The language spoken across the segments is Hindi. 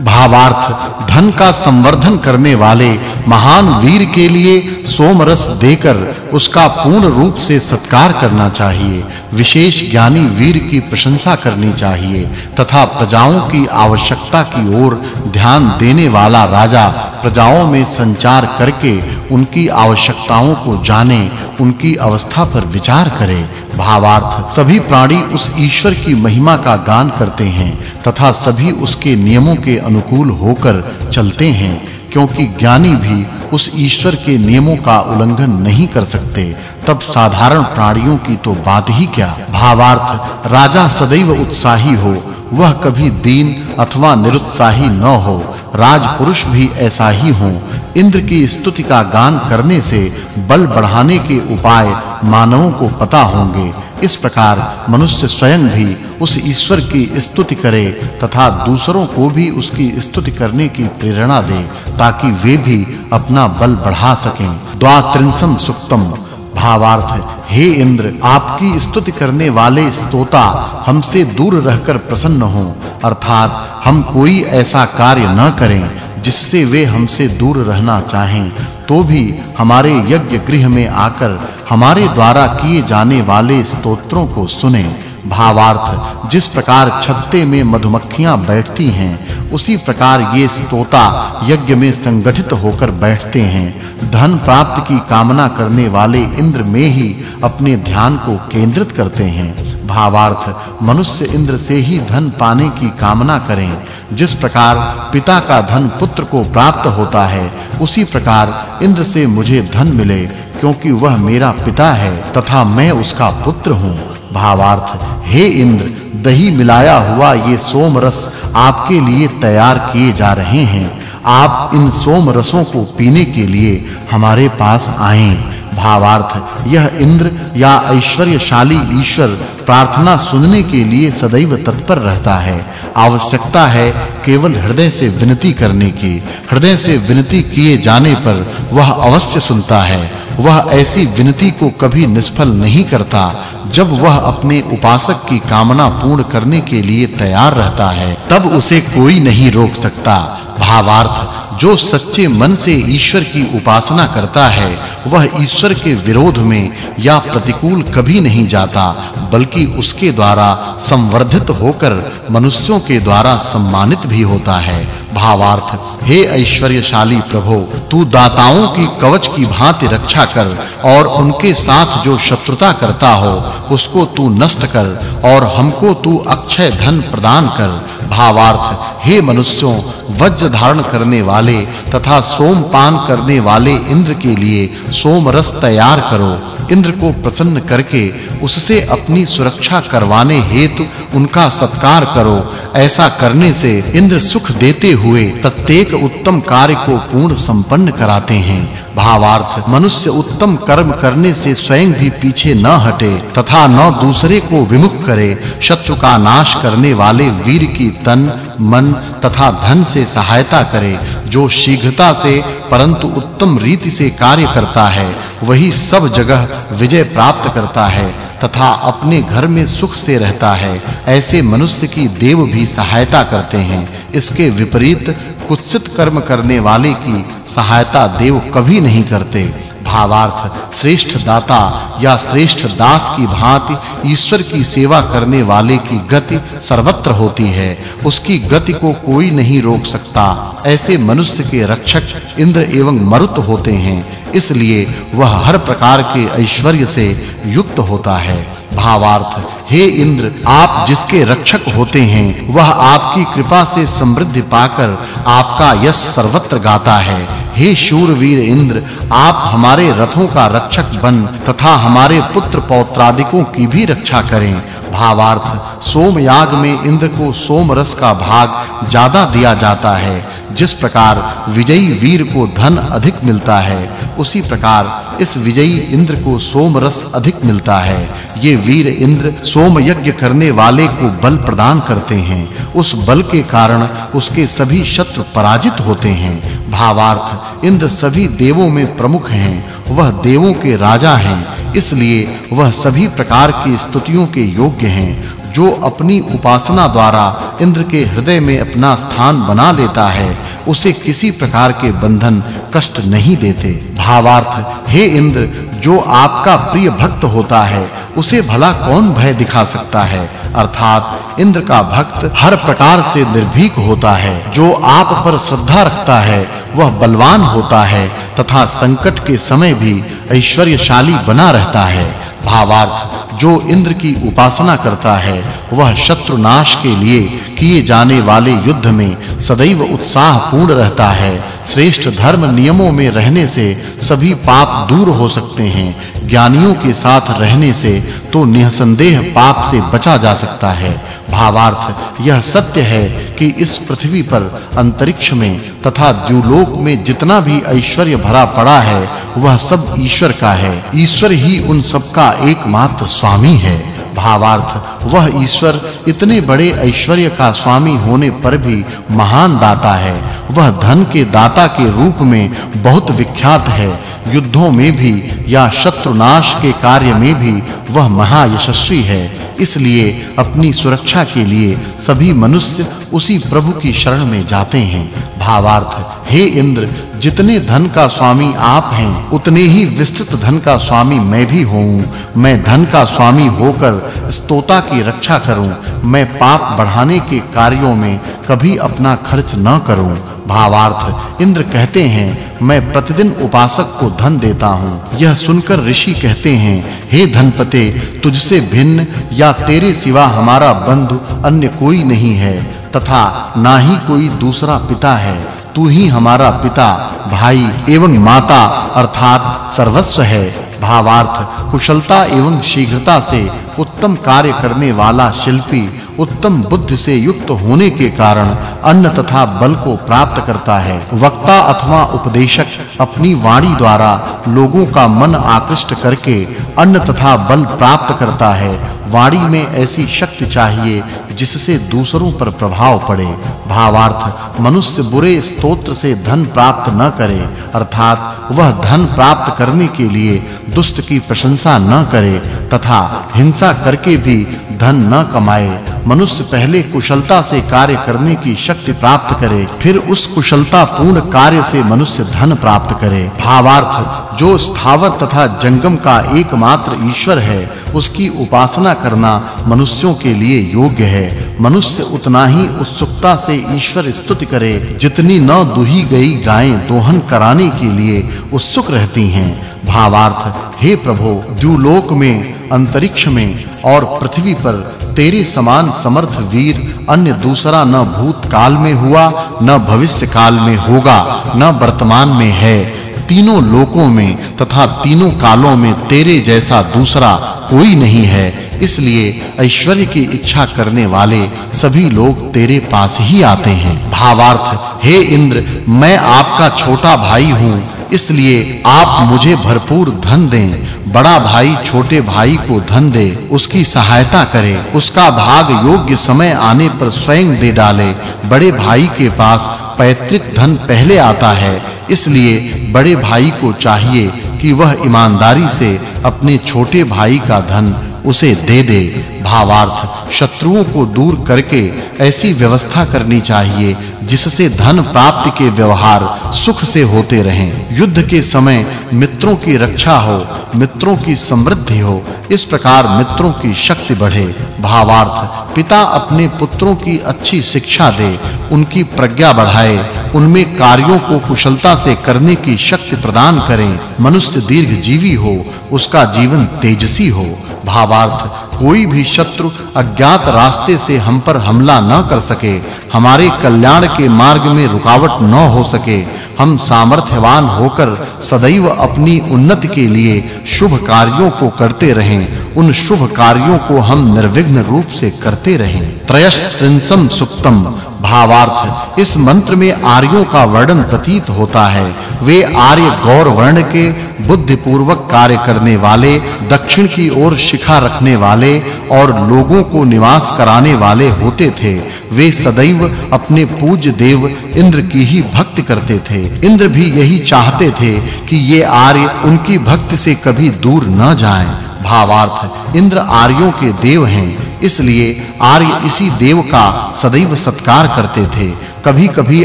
भावार्थ, धन का संवर्धन करने वाले महान वीर के लिए सोमरस देकर उसका पूर्ण रूप से सत्कार करना चाहिए। विशेष ज्ञानी वीर की प्रशंसा करनी चाहिए तथा प्रजाओं की आवश्यकता की ओर ध्यान देने वाला राजा प्रजाओं में संचार करके उनकी आवश्यकताओं को जाने उनकी अवस्था पर विचार करे। भावार्थ, सभी प्राणी उस ईश्वर की महिमा का गान करते हैं, तथा सभी उसके नियमों के अनुकूल होकर चलते हैं, क्योंकि ज्ञानी भी उस ईश्वर के नियमों का उल्लंघन नहीं कर सकते। तब साधारण प्राणियों की तो बात ही क्या? भावार्थ, राजा सदैव उत्साही हो, वह कभी दीन अथवा निरुत्साही न हो राजपुरुष भी ऐसा ही हो। इंद्र की स्तुति का गान करने से बल बढ़ाने के उपाय मानवों को पता होंगे। इस प्रकार मनुष्य स्वयं भी उस ईश्वर की स्तुति करे तथा दूसरों को भी उसकी स्तुति करने की प्रेरणा दे ताकि वे भी अपना बल बढ़ा सकें। द्वात्रिंसम सुक्तम। भावार्थ, हे इंद्र, आपकी स्तुति करने वाले स्तोता हमसे दूर रहकर प्रसन्न हो। अर्थात हम कोई ऐसा कार्य न करें जिससे वे हमसे दूर रहना चाहें तो भी हमारे यज्ञ गृह में आकर हमारे द्वारा किए जाने वाले स्तोत्रों को सुने। भावार्थ, जिस प्रकार छत्ते में मधुमक्खियाँ बैठती हैं, उसी प्रकार ये स्तोता यज्ञ में संगठित होकर बैठते हैं। धन प्राप्त की कामना करने वाले इंद्र में ही अपने ध्यान को केंद्रित करते हैं। भावार्थ, मनुष्य इंद्र से ही धन पाने की कामना करें। जिस प्रकार पिता का धन पुत्र को प्राप्त होता है, उसी प्रकार इंद्र से मुझे धन मिले, क्योंकि वह मेरा पिता है तथा मैं उसका पुत्र हूँ। भावार्थ, हे इंद्र, दही मिलाया हुआ ये सोम रस आपके लिए तैयार किए जा रहे हैं। आप इन सोम रसों को पीने के लिए हमारे पास आएँ। भावार्थ यह इंद्र या ऐश्वर्यशाली ईश्वर प्रार्थना सुनने के लिए सदैव तत्पर रहता है। आवश्यकता है केवल हृदय से विनती करने की। हृदय से विनती किए जाने पर वह अवश्य सुनता है। वह ऐसी विनती को कभी निष्फल नहीं करता, जब वह अपने उपासक की कामना पूर्ण करने के लिए तैयार रहता है, तब उसे कोई नहीं रोक सकता। भावार्थ, जो सच्चे मन से ईश्वर की उपासना करता है, वह ईश्वर के विरोध में या प्रतिकूल कभी नहीं जाता, बल्कि उसके द्वारा संवर्धित होकर मनुष्यों के द्वारा सम्मानित भी होता है। भावार्थ, हे ऐश्वर्यशाली प्रभु, तू दाताओं की कवच की भांति रक्षा कर और उनके साथ जो शत्रुता करता हो, उसको तू नष्ट कर और हमको तू अक्षय धन प्रदान कर। भावार्थ, हे मनुष्यों, वज्र धारण करने वाले तथा सोमपान करने वाले इंद्र के लिए सोम रस तैयार करो। इंद्र को प्रसन्न करके उससे अपनी सुरक्षा करवाने हेतु उनका सत्कार करो। ऐसा करने से इंद्र सुख देते हुए प्रत्येक उत्तम कार्य को पूर्ण संपन्न कराते हैं। भावार्थ। मनुष्य उत्तम कर्म करने से स्वयं भी पीछे न हटे तथा न दूसरे को विमुख करे। शत्रु का नाश करने वाले वीर की तन, मन तथा धन से सहायता करे, जो शीघ्रता से परंतु उत्तम रीति से कार्य करता है, वही सब जगह विजय प्राप्त करता है तथा अपने घर में सुख से रहता है। ऐसे मनुष्य की देव भी सहायता करते हैं। इसके विपरीत कुत्सित कर्म करने वाले की सहायता देव कभी नहीं करते। भावार्थ, श्रेष्ठ दाता या श्रेष्ठ दास की भांति ईश्वर की सेवा करने वाले की गति सर्वत्र होती है। उसकी गति को कोई नहीं रोक सकता। ऐसे मनुष्य के रक्षक इंद्र एवं मरुत होते हैं। इसलिए वह हर प्रकार के ऐश्वर्य से युक्त होता है। भावार्थ। हे इंद्र, आप जिसके रक्षक होते हैं, वह आपकी कृपा से समृद्धि पाकर आपका यश सर्वत्र गाता है। हे शूरवीर इंद्र, आप हमारे रथों का रक्षक बन तथा हमारे पुत्र पौत्रादिकों की भी रक्षा करें। भावार्थ, सोमयाग में इंद्र को सोम रस का भाग ज़्यादा दिया जाता है। जिस प्रकार विजयी वीर को धन अधिक मिलता है, उसी प्रकार इस विजयी इंद्र को सोम रस अधिक मिलता है। ये वीर इंद्र सोम यज्ञ करने वाले को बल प्रदान करते हैं। उस बल के कारण उसके सभी शत्रु पराजित होते हैं। भावार्थ, इंद्र सभी देवों में प्रमुख हैं, वह देवों के राजा हैं, इसलिए वह सभी प्रकार की स्तुतियों के योग्य हैं। जो अपनी उपासना द्वारा इंद्र के हृदय में अपना स्थान बना लेता है, उसे किसी प्रकार के बंधन कष्ट नहीं देते। भावार्थ, हे इंद्र, जो आपका प्रिय भक्त होता है, उसे भला कौन भय दिखा सकता है? अर्थात, इंद्र का भक्त हर प्रकार से निर्भीक होता है। जो आप पर श्रद्धा रखता है, वह बलवान होता है, तथा संकट के समय भी ऐश्वर्यशाली बना रहता है। भावार्थ, जो इंद्र की उपासना करता है, वह शत्रु नाश के लिए किए जाने वाले युद्ध में सदैव उत्साह पूर्ण रहता है। श्रेष्ठ धर्म नियमों में रहने से सभी पाप दूर हो सकते हैं। ज्ञानियों के साथ रहने से तो निसंदेह पाप से बचा जा सकता है। भावार्थ। यह सत्य है कि इस पृथ्वी पर अंतरिक्ष में तथा द्युलोक में जितना भी ऐश्वर्य भरा पड़ा है, वह सब ईश्वर का है। ईश्वर ही उन सब का एकमात्र स्वामी है। भावार्थ। वह ईश्वर, इतने बड़े ऐश्वर्य का स्वामी होने पर भी महान दाता है। वह धन के दाता के रूप में बहुत विख्यात है। युद्धों में भी या शत्रुनाश के कार्य में भी वह महायशस्वी है। इसलिए अपनी सुरक्षा के लिए सभी मनुष्य उसी प्रभु की शरण में जाते हैं। भावार्थ, हे इंद्र, जितने धन का स्वामी आप हैं, उतने ही विस्तृत धन का स्वामी मैं भी हूँ। मैं धन का स्वामी होकर स्तोता की रक्षा करूँ। मैं पाप बढ़ाने के कार्यों में कभी अपना खर्च न करूँ। भावार्थ, इंद्र कहते हैं, मैं प्रतिदिन उपासक को धन देता हूँ। यह सुनकर ऋषि कहते हैं, हे धनपते, तुझसे भिन्न या तेरे सिवा हमारा बंधु अन्य कोई नहीं है। तथा ना ही कोई दूसरा पिता है, तू ही हमारा पिता, भाई एवं माता, अर्थात सर्वस्व है। भावार्थ, कुशलता एवं शीघ्रता से उत्तम कार्य करने वाला शिल्पी, उत्तम बुद्धि से युक्त होने के कारण अन्न तथा बल को प्राप्त करता है। वक्ता अथवा उपदेशक अपनी वाणी द्वारा लोगों का मन आकृष्ट करके अन्न तथा बल प्राप्त करता है वाणी में ऐसी शक्ति चाहिए जिससे दूसरों पर प्रभाव पड़े। भावार्थ, मनुष्य बुरे स्तोत्र से धन प्राप्त न करे, अर्थात वह धन प्राप्त करने के लिए दुष्ट की प्रशंसा न करे, तथा हिंसा करके भी धन न कमाए। मनुष्य पहले कुशलता से कार्य करने की शक्ति प्राप्त करे, फिर उस कुशलता पूर्ण कार्य से मनुष्य धन प्राप्त करे। भावार्थ जो स्थावर तथा जंगम का एकमात्र ईश्वर है, उसकी उपासना करना मनुष्यों के लिए योग्य है। मनुष्य उतना ही उत्सुकता से ईश्वर स्तुति करे, जितनी न दुही गई गायें दोहन कराने के लिए उत्सुक रहती हैं। भावार्थ, हे प्रभु, द्युलोक में, अंतरिक्ष में और पृथ्वी पर तेरे समान समर्थ वीर अन्य दूसरा न भूतकाल में हुआ, न भविष्य काल में होगा, न वर्तमान में है। तीनों लोकों में तथा तीनों कालों में तेरे जैसा दूसरा कोई नहीं है। इसलिए ऐश्वर्य की इच्छा करने वाले सभी लोग तेरे पास ही आते हैं। भावार्थ, हे इंद्र, मैं आपका छोटा भाई हूँ। इसलिए आप मुझे भरपूर धन दें। बड़ा भाई छोटे भाई को धन दे। उसकी सहायता करे। उसका भाग योग्य समय आने पर स्वयं दे डाले। बड़े भाई के पास पैतृक धन पहले आता है, इसलिए बड़े भाई को चाहिए कि वह ईमानदारी से अपने छोटे भाई का धन उसे दे दे। भावार्थ, शत्रुओं को दूर करके ऐसी व्यवस्था करनी चाहिए, जिससे धन प्राप्ति के व्यवहार सुख से होते रहें। युद्ध के समय मित्रों की रक्षा हो, मित्रों की समृद्धि हो, इस प्रकार मित्रों की शक्ति बढ़े। भावार्थ, पिता अपने पुत्रों की अच्छी शिक्षा दे उनकी प्रज्ञा बढ़ाए, उनमें कार्यों को कुशलता से करने की शक्ति प्रदान करें। मनुष्य दीर्घ जीवी हो, उसका जीवन तेजसी हो। भावार्थ, कोई भी शत्रु अज्ञात रास्ते से हम पर हमला न कर सके। हमारे कल्याण के मार्ग में रुकावट न हो सके। हम सामर्थ्यवान होकर सदैव अपनी उन्नति के लिए शुभ कार्यों को करते रहें। उन शुभ कार्यों को हम निर्विघ्न रूप से करते रहें। त्रयस्त्रिंसम सुक्तम। भावार्थ, इस मंत्र में आर्यों का वर्णन प्रतीत होता है। वे आर्य गौर वर्ण के बुद्धिपूर्वक कार्य करने वाले, दक्षिण की ओर शिखा रखने वाले और लोगों को निवास कराने वाले होते थे। वे सदैव अपने पूज्य देव इंद्र की ही भक्ति करते थे। इंद्र भी यही चाहते थे कि ये आर्य उनकी भक्ति से कभी दूर न जाएँ। भावार्थ, इंद्र आर्यों के देव हैं, इसलिए आर्य इसी देव का सदैव सत्कार करते थे। कभी-कभी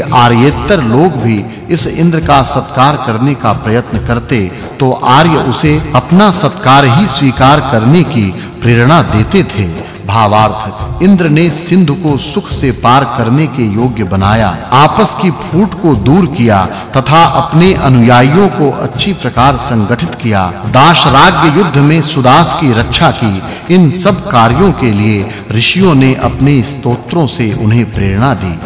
आर्येतर लोग भी इस इंद्र का सत्कार करने का प्रयत्न करते तो आर्य उसे अपना सत्कार ही स्वीकार करने की प्रेरणा देते थे। भावार्थ। इंद्र ने सिंधु को सुख से पार करने के योग्य बनाया, आपस की फूट को दूर किया, तथा अपने अनुयायियों को अच्छी प्रकार संगठित किया। दाशराज्य युद्ध में सुदास की रक्षा की। इन सब कार्यों के लिए ऋषियों ने अपने स्तोत्रों से उन्हें प्रेरणा दी।